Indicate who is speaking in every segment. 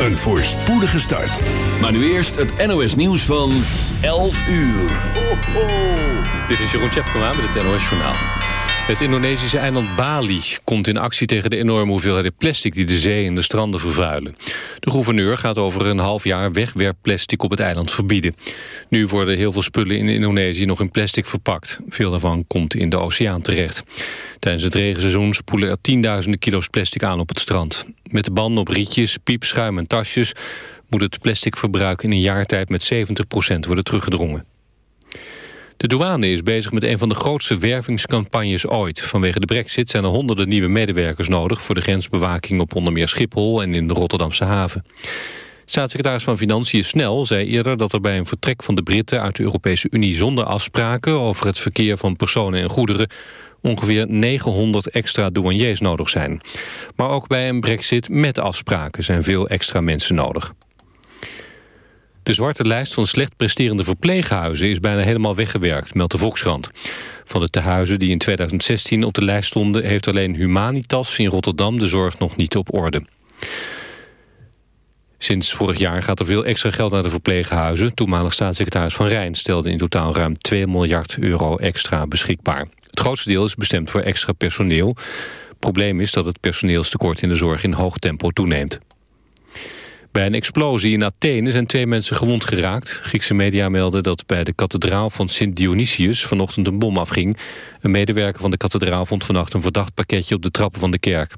Speaker 1: een voorspoedige start.
Speaker 2: Maar nu eerst het NOS nieuws van 11 uur. Ho, ho.
Speaker 3: Dit is Jeroen Tjepkema met het NOS Journaal. Het Indonesische eiland Bali komt in actie tegen de enorme hoeveelheid plastic die de zee en de stranden vervuilen. De gouverneur gaat over een half jaar wegwerpplastic op het eiland verbieden. Nu worden heel veel spullen in Indonesië nog in plastic verpakt. Veel daarvan komt in de oceaan terecht. Tijdens het regenseizoen spoelen er tienduizenden kilo's plastic aan op het strand. Met de banden op rietjes, piepschuim en tasjes moet het plasticverbruik in een jaar tijd met 70% worden teruggedrongen. De douane is bezig met een van de grootste wervingscampagnes ooit. Vanwege de brexit zijn er honderden nieuwe medewerkers nodig... voor de grensbewaking op onder meer Schiphol en in de Rotterdamse haven. Staatssecretaris van Financiën Snel zei eerder dat er bij een vertrek van de Britten uit de Europese Unie zonder afspraken over het verkeer van personen en goederen ongeveer 900 extra douaniers nodig zijn. Maar ook bij een brexit met afspraken zijn veel extra mensen nodig. De zwarte lijst van slecht presterende verpleeghuizen is bijna helemaal weggewerkt, meldt de Volkskrant. Van de tehuizen die in 2016 op de lijst stonden... heeft alleen Humanitas in Rotterdam de zorg nog niet op orde. Sinds vorig jaar gaat er veel extra geld naar de verpleeghuizen. Toenmalig staatssecretaris Van Rijn stelde in totaal ruim 2 miljard euro extra beschikbaar. Het grootste deel is bestemd voor extra personeel. Probleem is dat het personeelstekort in de zorg in hoog tempo toeneemt. Bij een explosie in Athene zijn twee mensen gewond geraakt. Griekse media melden dat bij de kathedraal van Sint Dionysius vanochtend een bom afging. Een medewerker van de kathedraal vond vannacht een verdacht pakketje op de trappen van de kerk.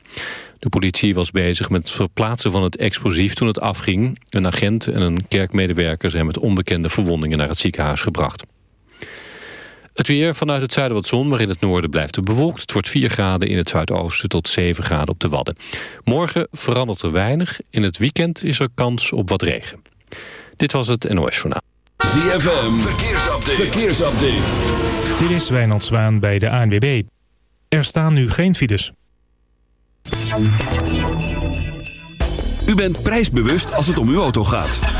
Speaker 3: De politie was bezig met het verplaatsen van het explosief toen het afging. Een agent en een kerkmedewerker zijn met onbekende verwondingen naar het ziekenhuis gebracht. Het weer vanuit het zuiden wat zon, maar in het noorden blijft het bewolkt. Het wordt 4 graden in het zuidoosten tot 7 graden op de Wadden. Morgen verandert er weinig. In het weekend is er kans op wat regen. Dit was het NOS Journaal.
Speaker 2: ZFM, verkeersupdate. verkeersupdate.
Speaker 4: Dit is Wijnand Zwaan bij de ANWB. Er staan nu geen files.
Speaker 2: U bent prijsbewust als het om uw auto gaat.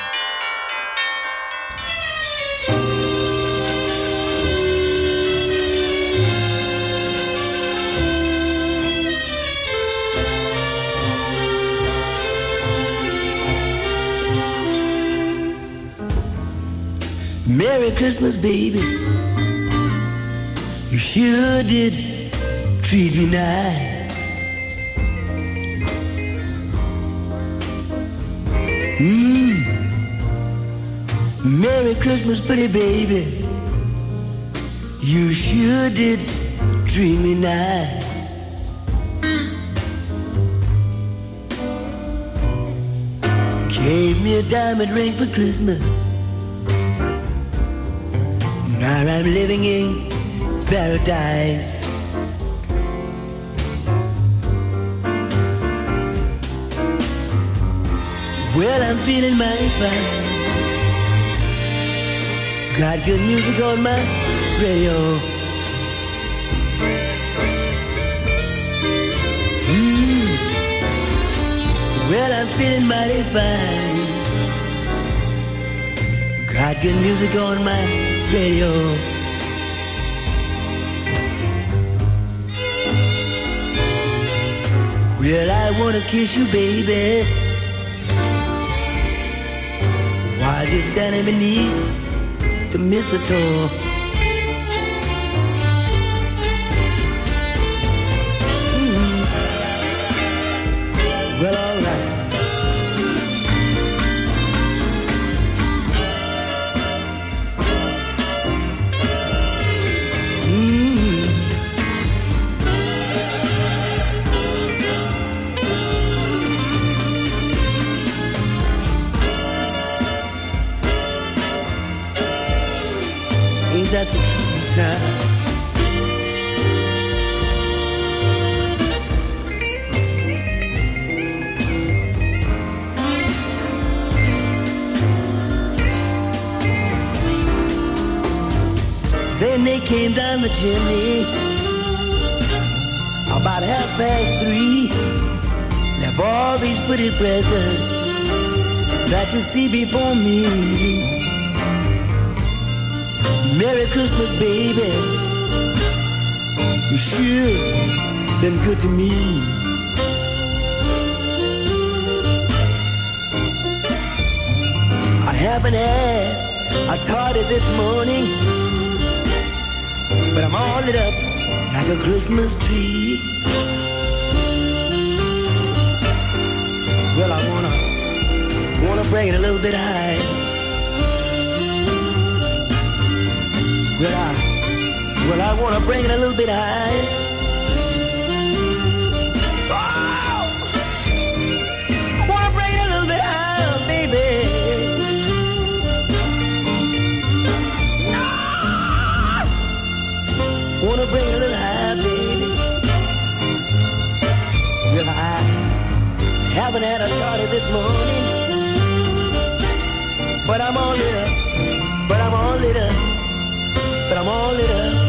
Speaker 5: Merry Christmas, baby. You sure did treat me nice. Mmm. Merry Christmas, pretty baby. You sure did treat me nice. Gave me a diamond ring for Christmas. Now I'm living in
Speaker 6: paradise. Well, I'm feeling mighty fine. Got good music on my radio. Mm. Well, I'm feeling mighty fine. Got good music on my radio. Well, I wanna kiss you, baby. While you're standing beneath the mistletoe. Down about half past three. Left all these pretty presents that you see before me. Merry Christmas, baby. You sure been good to me. I haven't had a tardy this morning, but I'm all lit up like a Christmas tree. Well, I wanna wanna bring it a little bit high. Well, I, well, I wanna bring it a little bit high. Wanna bring a little high, baby. Well, I haven't had a party this morning, but I'm all lit up. But I'm all lit up but I'm all lit up.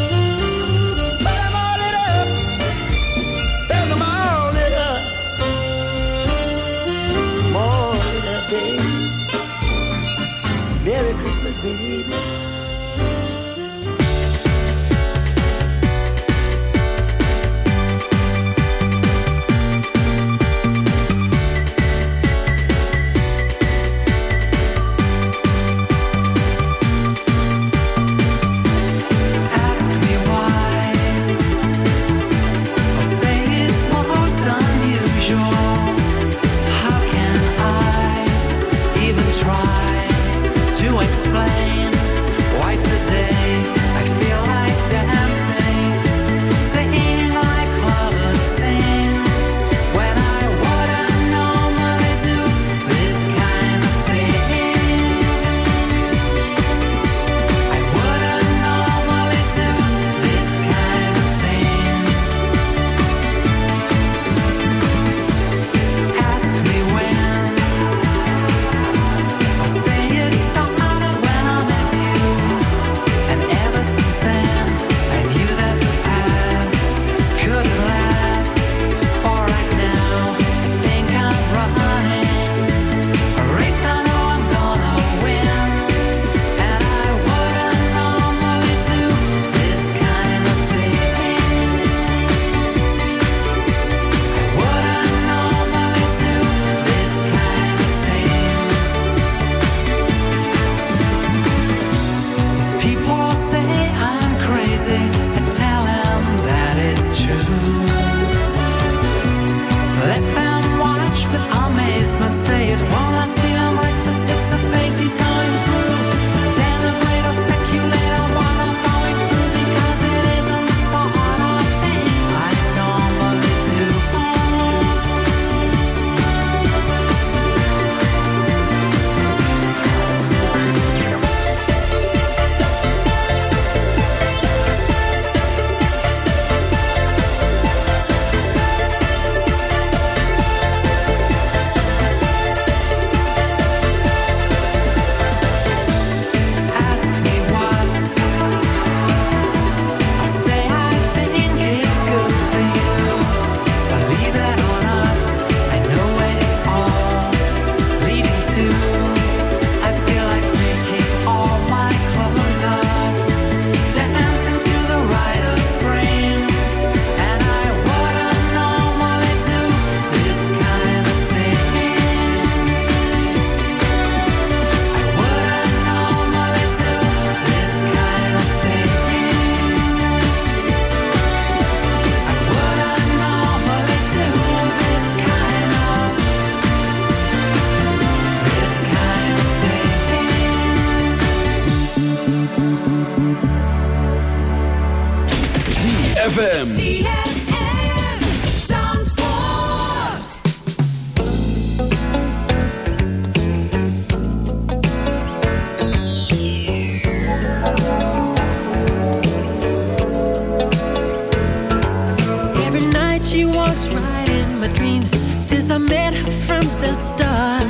Speaker 7: since I met her from the start.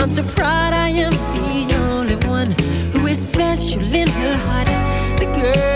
Speaker 7: I'm so proud I am the only one who is special in her heart. The girl.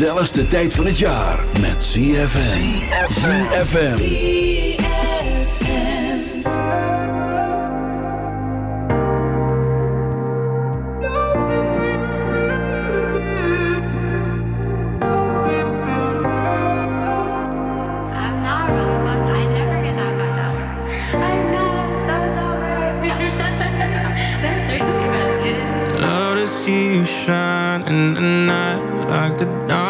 Speaker 2: gezelligste tijd van het jaar met ZFM. ZFM.
Speaker 8: Shine in the night like the
Speaker 5: dawn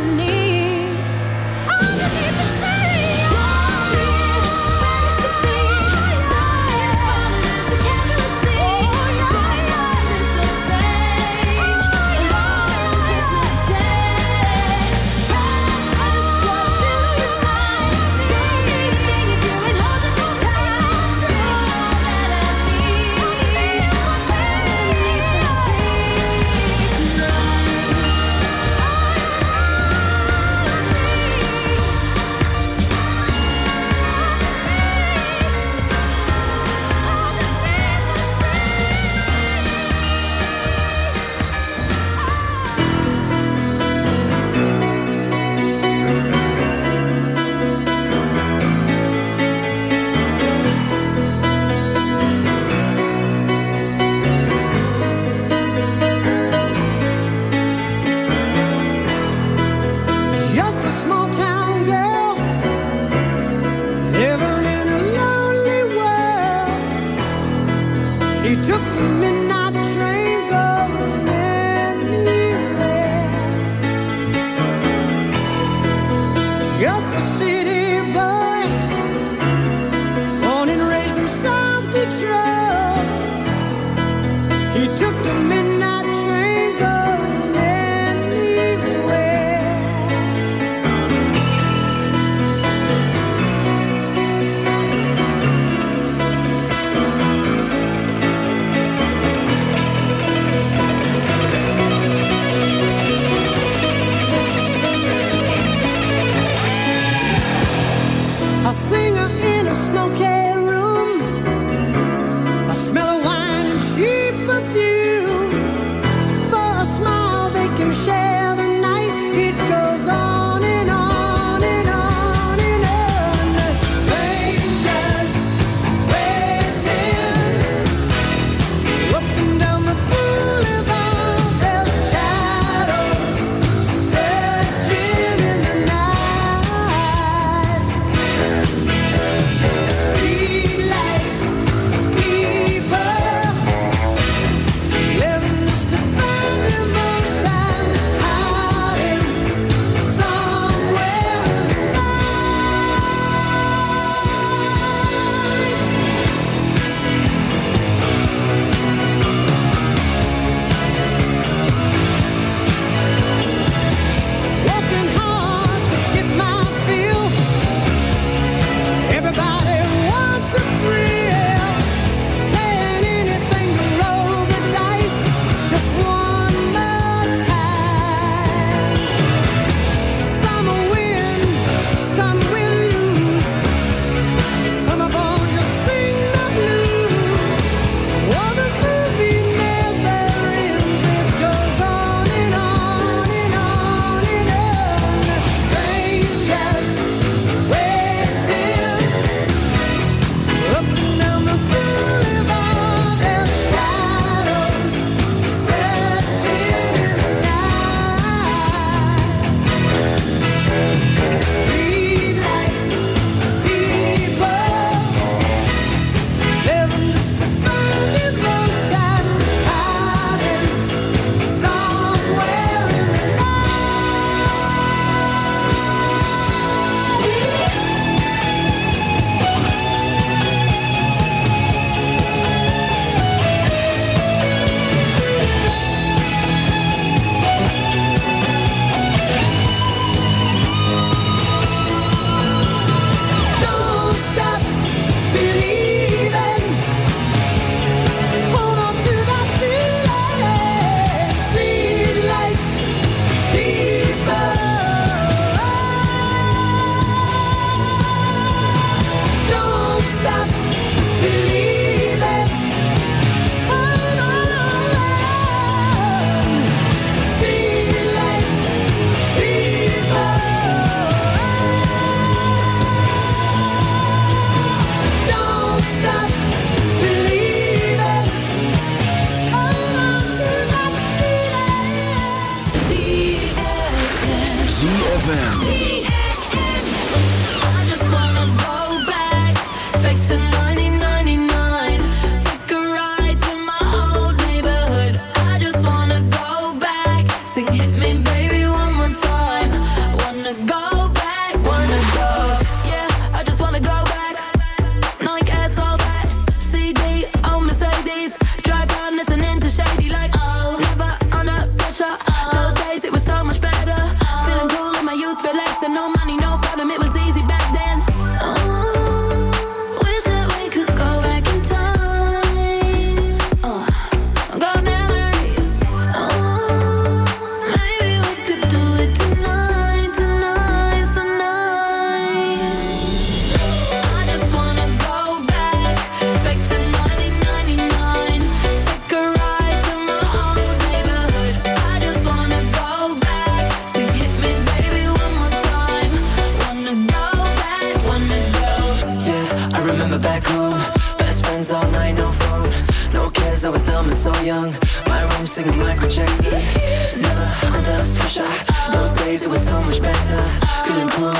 Speaker 9: Need.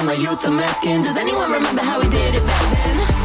Speaker 9: my
Speaker 10: youth
Speaker 11: I'm asking,
Speaker 10: does anyone remember how we did it back then?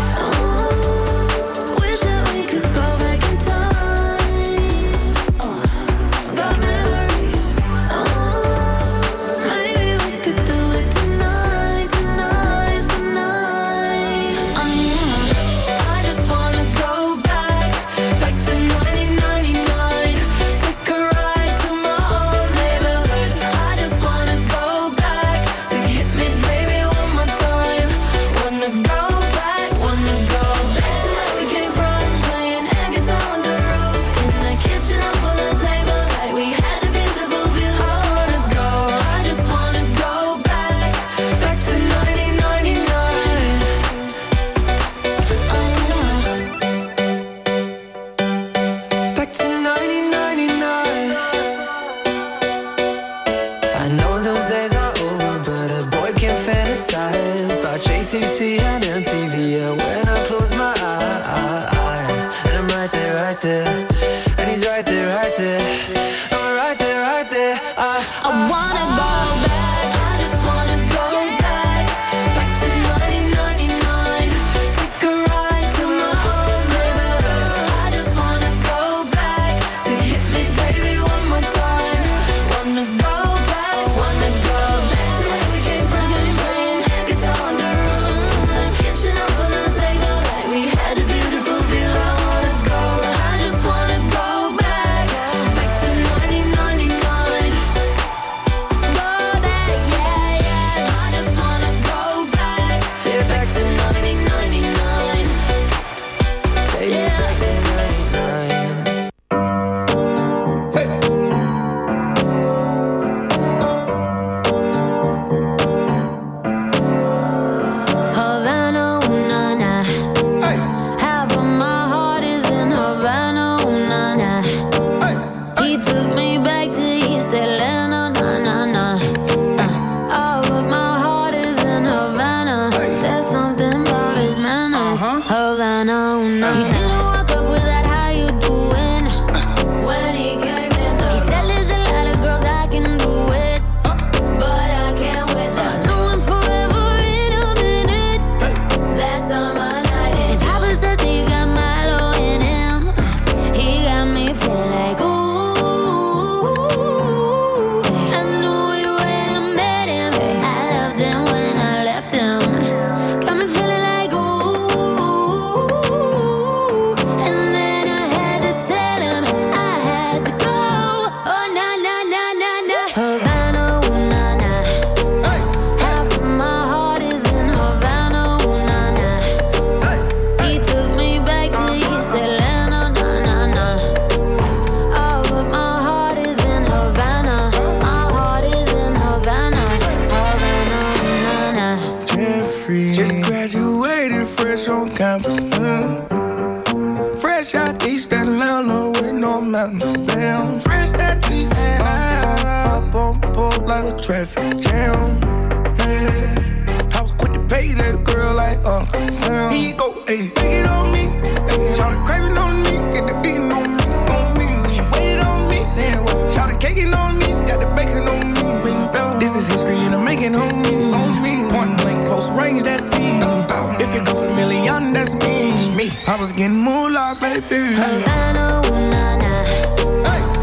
Speaker 12: fresh out East Atlanta with no mountains. Damn, fresh out East Atlanta. Up on board like a traffic jam. Yeah. I was quick to pay that girl like Uncle Sam. He go, hey, take it on me. Hey, Shawty craving on me, get the beating on me, on me. She waited on me, yeah. Shawty caking on me, got the bacon on me. This is history and I'm making on me, on me. Point blank, close range, that me. If it goes a million, that's me. I was getting moolah, baby.
Speaker 13: Havana, ooh, na, nah. Hey.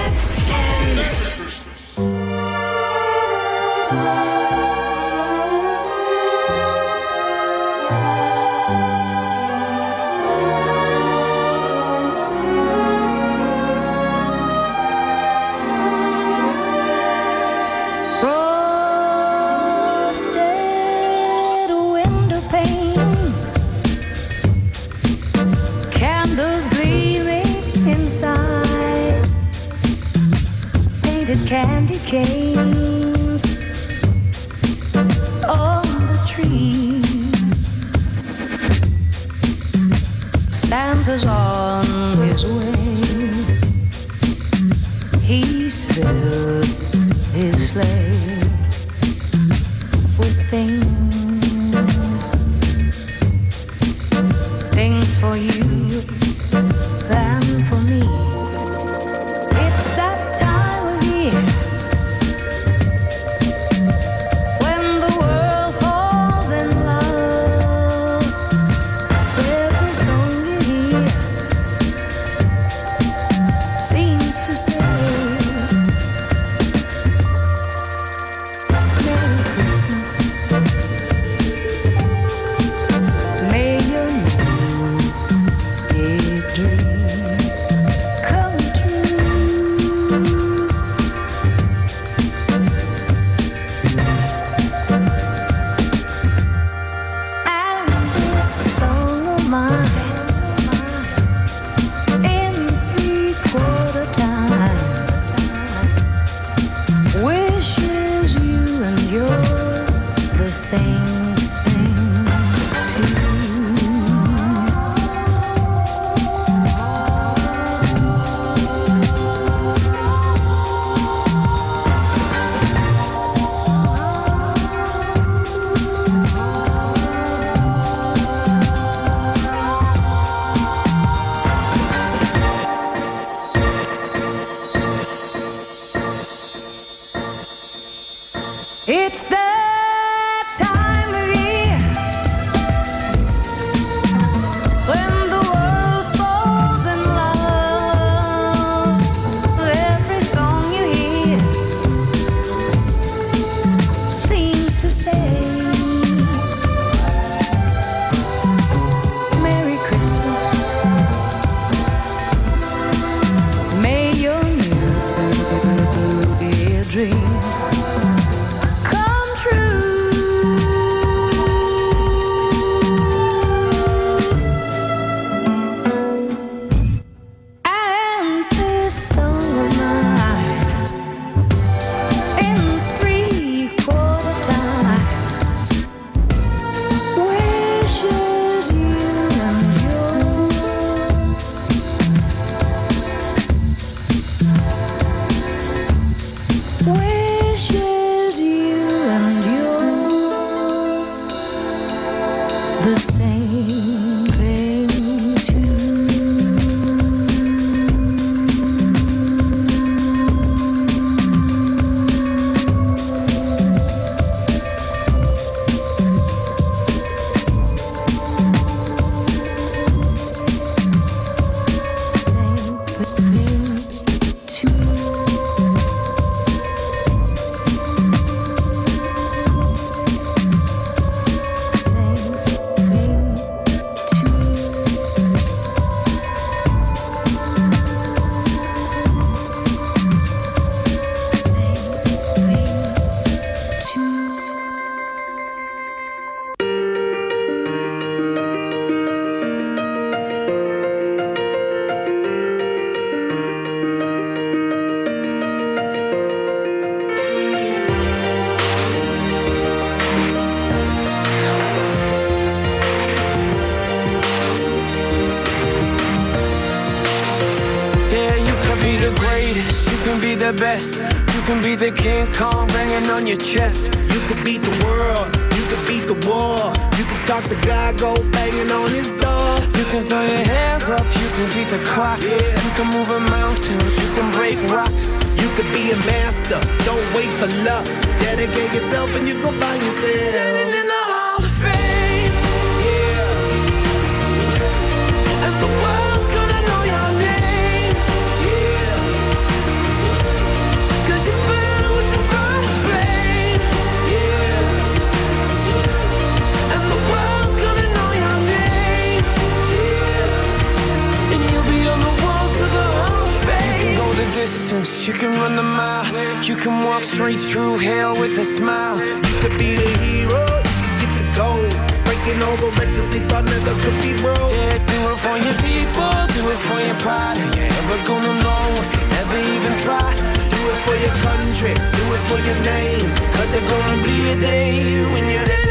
Speaker 12: records they thought never could be broke.
Speaker 14: Yeah, do it for your people, do it for your pride. And you're never gonna know if you never even try.
Speaker 12: Do it for your country, do it for your name. Cause there's gonna be a day when you're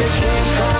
Speaker 14: I can't from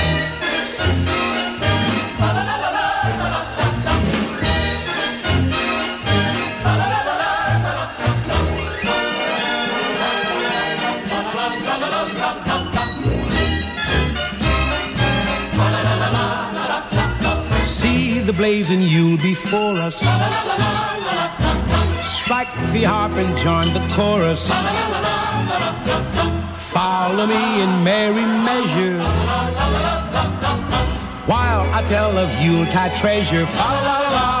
Speaker 15: Blazing Yule before us. Strike the harp and join the chorus. Follow me in merry measure. While I tell of Yuletide treasure. Fa la la la